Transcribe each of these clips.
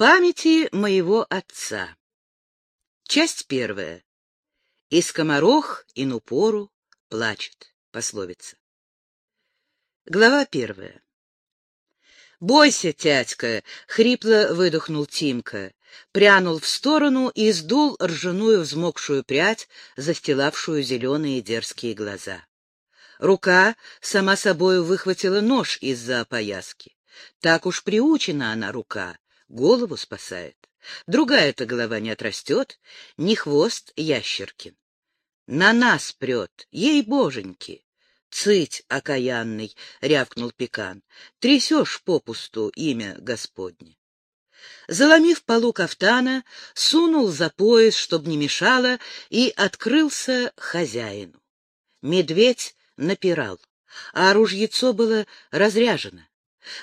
памяти моего отца. Часть первая. И скоморох, и нупору плачет. Пословица. Глава первая. «Бойся, тятька!» — хрипло выдохнул Тимка, прянул в сторону и сдул ржаную взмокшую прядь, застилавшую зеленые дерзкие глаза. Рука сама собой выхватила нож из-за опояски. Так уж приучена она рука, голову спасает. Другая-то голова не отрастет, не хвост ящеркин. На нас прет, ей-боженьки! Цыть, окаянный, — рявкнул Пекан, — трясешь попусту имя Господне. Заломив полу кафтана, сунул за пояс, чтоб не мешало, и открылся хозяину. Медведь напирал, а ружьецо было разряжено.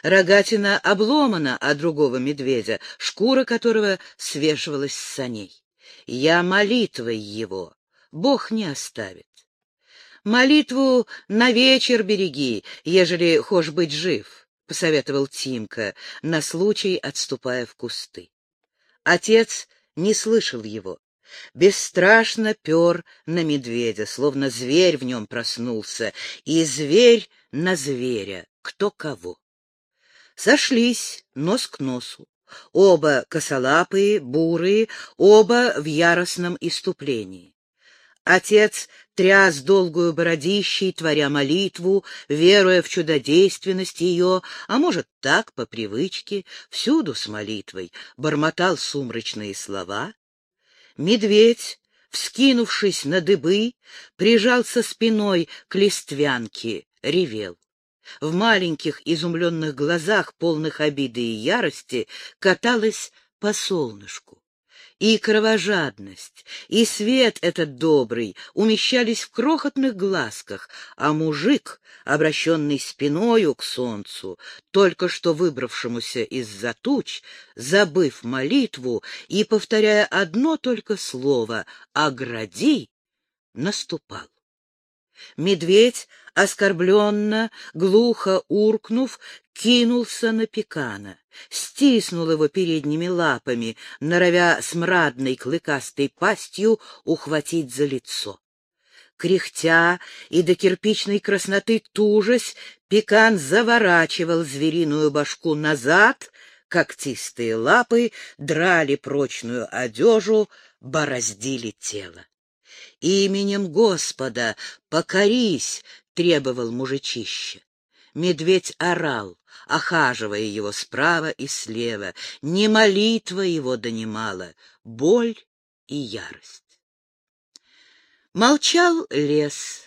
Рогатина обломана от другого медведя, шкура которого свешивалась с саней. Я молитвой его, Бог не оставит. Молитву на вечер береги, ежели хочешь быть жив, — посоветовал Тимка, на случай отступая в кусты. Отец не слышал его. Бесстрашно пер на медведя, словно зверь в нем проснулся, и зверь на зверя, кто кого. Сошлись нос к носу. Оба косолапые, бурые, оба в яростном иступлении. Отец тряс долгую бородищей, творя молитву, веруя в чудодейственность ее, а может, так, по привычке, всюду с молитвой, бормотал сумрачные слова. Медведь, вскинувшись на дыбы, прижался спиной к листвянке, ревел. В маленьких изумленных глазах, полных обиды и ярости, каталась по солнышку. И кровожадность, и свет этот добрый умещались в крохотных глазках, а мужик, обращенный спиною к солнцу, только что выбравшемуся из-за туч, забыв молитву и повторяя одно только слово «огради», наступал. Медведь, оскорбленно, глухо уркнув, кинулся на пекана, стиснул его передними лапами, норовя смрадной клыкастой пастью ухватить за лицо. Кряхтя и до кирпичной красноты тужась, пекан заворачивал звериную башку назад, когтистые лапы драли прочную одежу, бороздили тело. «Именем Господа покорись!» — требовал мужичище. Медведь орал, охаживая его справа и слева. Не молитва его донимала, боль и ярость. Молчал лес,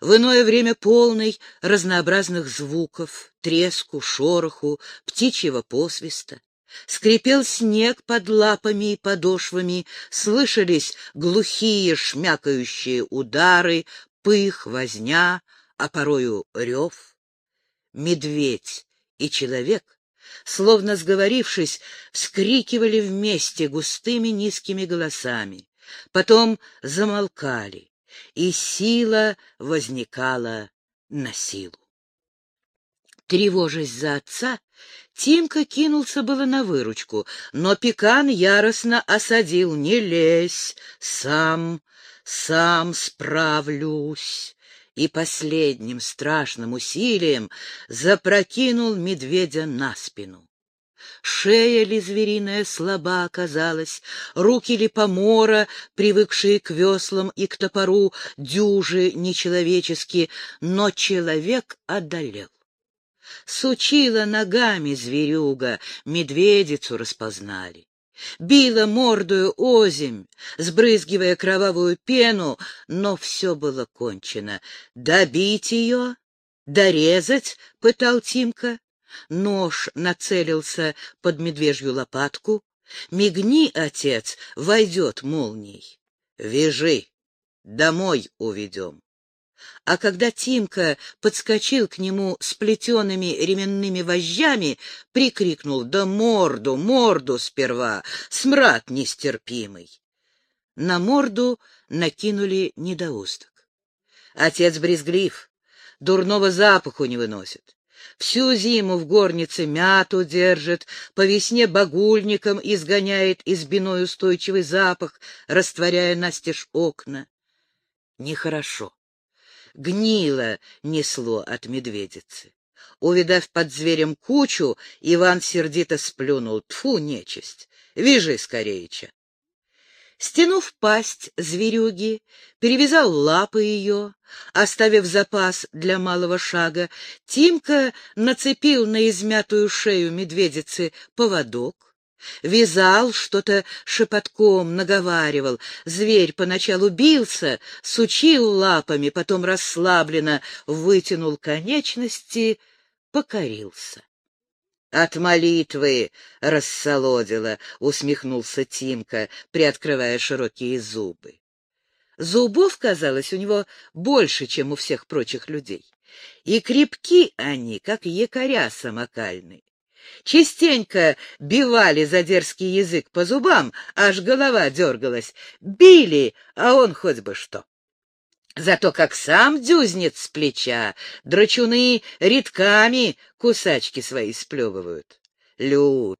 в иное время полный разнообразных звуков, треску, шороху, птичьего посвиста. Скрипел снег под лапами и подошвами, слышались глухие шмякающие удары, пых, возня, а порою рев. Медведь и человек, словно сговорившись, вскрикивали вместе густыми низкими голосами, потом замолкали, и сила возникала на силу. Тревожась за отца, Тимка кинулся было на выручку, но Пекан яростно осадил. «Не лезь, сам, сам справлюсь!» И последним страшным усилием запрокинул медведя на спину. Шея ли звериная слаба оказалась, руки ли помора, привыкшие к веслам и к топору, дюжи нечеловеческие, но человек одолел. Сучила ногами зверюга, медведицу распознали. Била мордою озимь, сбрызгивая кровавую пену, но все было кончено. Добить ее? Дорезать? — пытал Тимка. Нож нацелился под медвежью лопатку. Мигни, отец, войдет молнией. Вяжи, домой уведем. А когда Тимка подскочил к нему с плетеными ременными вожжами, прикрикнул «Да морду, морду сперва! Смрад нестерпимый!» На морду накинули недоусток. Отец брезглив, дурного запаху не выносит. Всю зиму в горнице мяту держит, по весне багульником изгоняет избиной устойчивый запах, растворяя настежь окна. Нехорошо. Гнило несло от медведицы. Увидав под зверем кучу, Иван сердито сплюнул. Тфу, нечисть! Вижи скорее-ча! Стянув пасть зверюги, перевязал лапы ее, оставив запас для малого шага, Тимка нацепил на измятую шею медведицы поводок, вязал, что-то шепотком наговаривал. Зверь поначалу бился, сучил лапами, потом расслабленно вытянул конечности, покорился. От молитвы рассолодила, усмехнулся Тимка, приоткрывая широкие зубы. Зубов, казалось, у него больше, чем у всех прочих людей. И крепки они, как якоря самокальные. Частенько бивали за дерзкий язык по зубам, аж голова дергалась. Били, а он хоть бы что. Зато как сам дюзнет с плеча, драчуны редками кусачки свои сплевывают. Люд,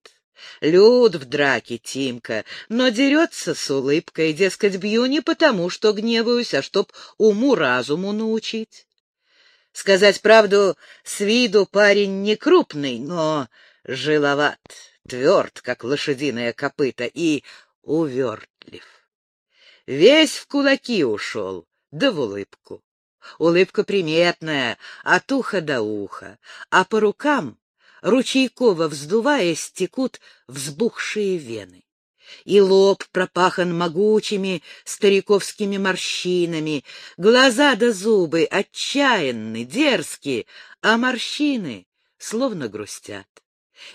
люд в драке, Тимка, но дерется с улыбкой, дескать, бью не потому, что гневаюсь, а чтоб уму-разуму научить. Сказать правду, с виду парень не крупный, но жиловат, тверд, как лошадиное копыто, и увертлив. Весь в кулаки ушел, да в улыбку. Улыбка приметная, от уха до уха, а по рукам, ручейково вздуваясь, текут взбухшие вены. И лоб пропахан могучими стариковскими морщинами, глаза да зубы отчаянны, дерзкие, а морщины словно грустят.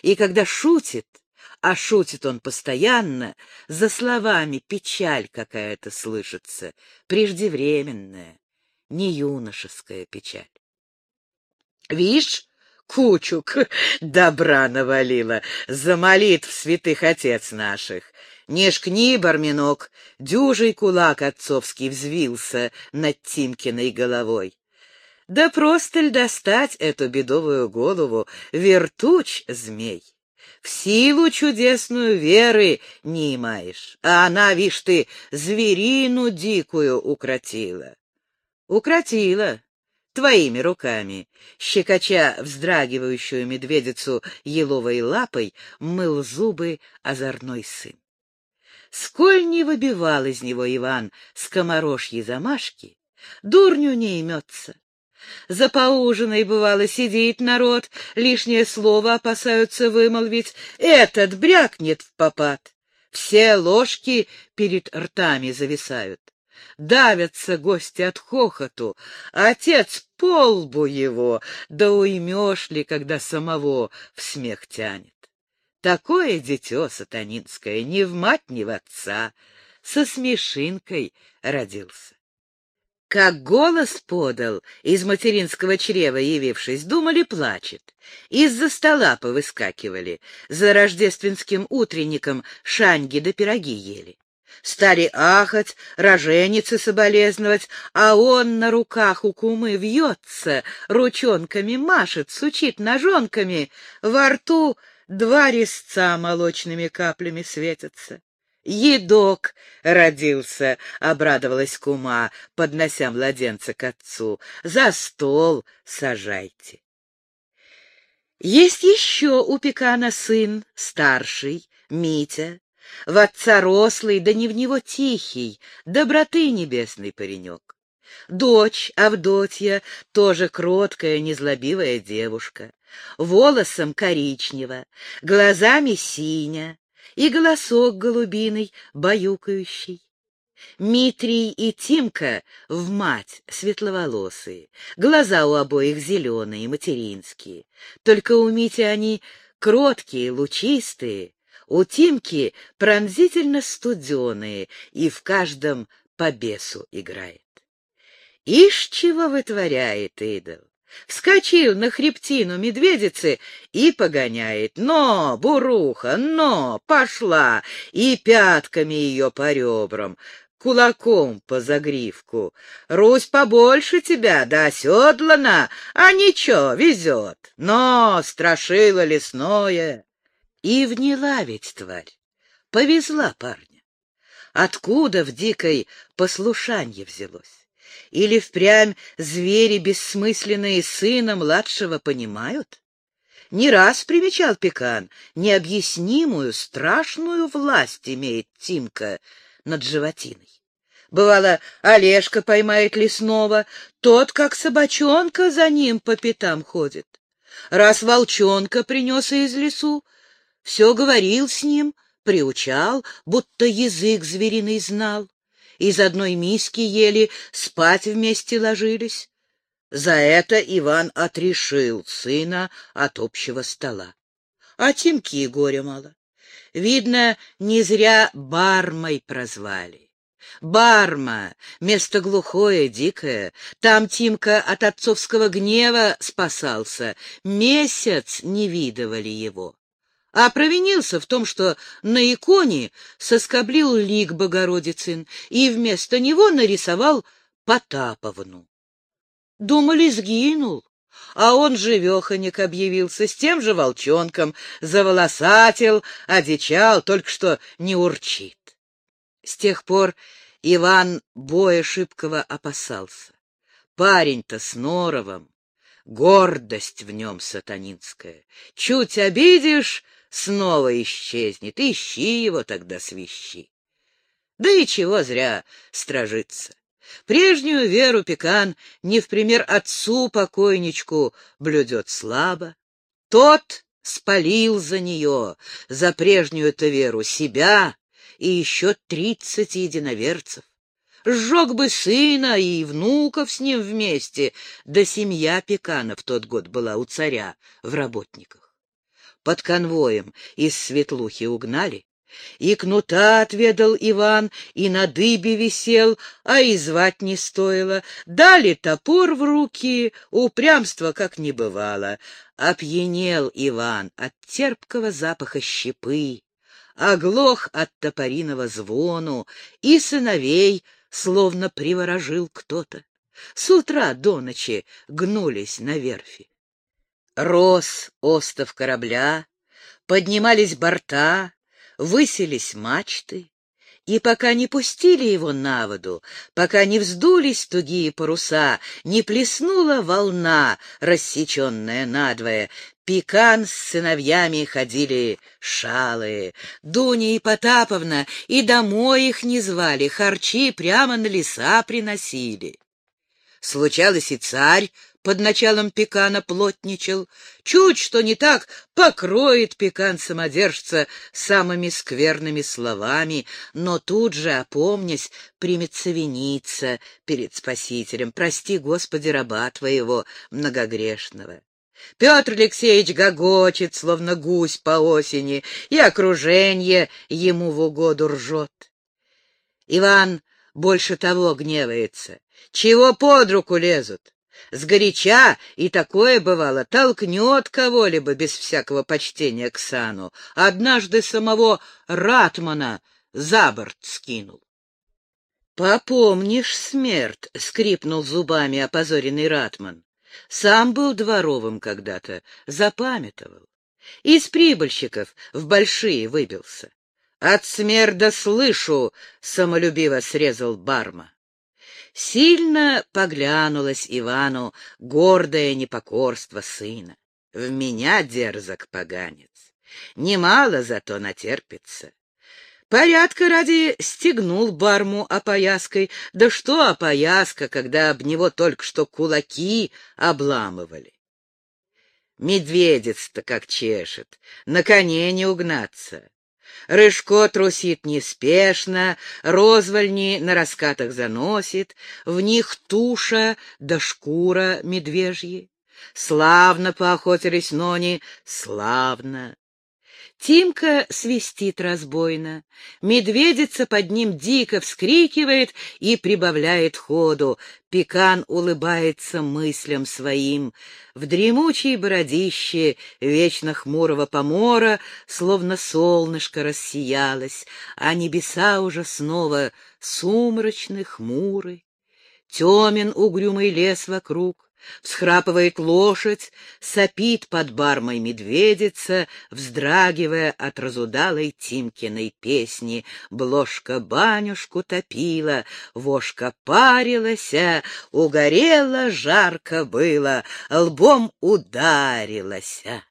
И когда шутит, а шутит он постоянно, за словами печаль какая-то слышится, преждевременная, не юношеская печаль. Вишь, кучу добра навалила, за молитв святых отец наших. Не шкни, барминок, дюжий кулак отцовский взвился над Тимкиной головой. Да просто ль достать эту бедовую голову, вертуч змей? В силу чудесную веры не имаешь, а она, вишь ты, зверину дикую укротила. Укротила твоими руками, щекоча вздрагивающую медведицу еловой лапой, мыл зубы озорной сын. Сколь не выбивал из него Иван скоморожьи замашки, дурню не имется. За поужиной, бывало, сидит народ, лишнее слово опасаются вымолвить. Этот брякнет в попад. Все ложки перед ртами зависают. Давятся гости от хохоту, отец по лбу его, да уймешь ли, когда самого в смех тянет. Такое дитё сатанинское ни в мать, ни в отца, со смешинкой родился. Как голос подал, из материнского чрева явившись, думали, плачет. Из-за стола повыскакивали, за рождественским утренником шаньги да пироги ели. Стали ахать, роженицы соболезновать, а он на руках у кумы вьется, ручонками машет, сучит ножонками, во рту два резца молочными каплями светятся. «Едок родился!» — обрадовалась кума, поднося младенца к отцу. «За стол сажайте!» Есть еще у Пекана сын, старший, Митя, в отца рослый, да не в него тихий, доброты небесный паренек. Дочь Авдотья, тоже кроткая, незлобивая девушка, волосом коричнево, глазами синя, и голосок голубиный, баюкающий. Митрий и Тимка в мать светловолосые, глаза у обоих зеленые, материнские. Только у Мити они кроткие, лучистые, у Тимки пронзительно студеные, и в каждом по бесу играет. Ишь, чего вытворяет идол! Вскочил на хребтину медведицы и погоняет. Но, буруха, но, пошла, и пятками ее по ребрам. кулаком по загривку. Русь побольше тебя, да оседлана, а ничего, везет. Но страшило лесное. И вняла ведь тварь, повезла парня. Откуда в дикой послушанье взялось? Или впрямь звери бессмысленные сына младшего понимают? Не раз примечал Пекан, необъяснимую, страшную власть имеет Тимка над животиной. Бывало, Олежка поймает лесного, тот, как собачонка, за ним по пятам ходит. Раз волчонка принес из лесу, все говорил с ним, приучал, будто язык звериный знал. Из одной миски ели, спать вместе ложились. За это Иван отрешил сына от общего стола. А Тимки горя мало. Видно, не зря бармой прозвали. Барма — место глухое, дикое. Там Тимка от отцовского гнева спасался. Месяц не видывали его. А провинился в том, что на иконе соскоблил лик Богородицын и вместо него нарисовал Потаповну. Думали, сгинул, а он живеханик объявился с тем же волчонком, заволосатил, одичал, только что не урчит. С тех пор Иван боя шибкого опасался. Парень-то с норовом, гордость в нем сатанинская. Чуть обидишь, снова исчезнет, ищи его тогда свищи. Да и чего зря стражиться. Прежнюю веру Пекан не в пример отцу-покойничку блюдет слабо. Тот спалил за нее, за прежнюю-то веру, себя и еще тридцать единоверцев. Сжег бы сына и внуков с ним вместе, да семья Пекана в тот год была у царя в работниках. Под конвоем из Светлухи угнали, и кнута отведал Иван, и на дыбе висел, а и звать не стоило. Дали топор в руки, упрямства как не бывало. Опьянел Иван от терпкого запаха щепы, оглох от топориного звону, и сыновей словно приворожил кто-то. С утра до ночи гнулись на верфи. Рос остов корабля, поднимались борта, высились мачты, и пока не пустили его на воду, пока не вздулись тугие паруса, не плеснула волна, рассеченная надвое, Пикан с сыновьями ходили шалые. Дуня и Потаповна и домой их не звали, харчи прямо на леса приносили. Случалось, и царь под началом пекана плотничал. Чуть что не так, покроет пекан самодержца самыми скверными словами, но тут же, опомнясь, примется виниться перед Спасителем. Прости, Господи, раба твоего многогрешного. Петр Алексеевич гогочет, словно гусь по осени, и окружение ему в угоду ржет. Иван больше того гневается. Чего под руку лезут? Сгоряча, и такое бывало, толкнет кого-либо без всякого почтения к сану. Однажды самого Ратмана за борт скинул. «Попомнишь, смерть!» — скрипнул зубами опозоренный Ратман. Сам был дворовым когда-то, запамятовал. Из прибыльщиков в большие выбился. «От смерда слышу!» — самолюбиво срезал Барма. Сильно поглянулось Ивану гордое непокорство сына. В меня дерзок поганец. Немало зато натерпится. Порядка ради стегнул барму опояской. Да что опояска, когда об него только что кулаки обламывали. Медведец-то как чешет, на коне не угнаться. Рыжко трусит неспешно, розвольни на раскатах заносит, в них туша да шкура медвежьи. Славно поохотились нони, славно. Тимка свистит разбойно. Медведица под ним дико вскрикивает и прибавляет ходу. Пекан улыбается мыслям своим. В дремучей бородище вечно хмурого помора словно солнышко рассиялось, а небеса уже снова сумрачны, хмуры. Темен угрюмый лес вокруг, Всхрапывает лошадь, сопит под бармой медведица, вздрагивая от разудалой Тимкиной песни. Бложка банюшку топила, вошка парилася, угорела, жарко было, лбом ударилася.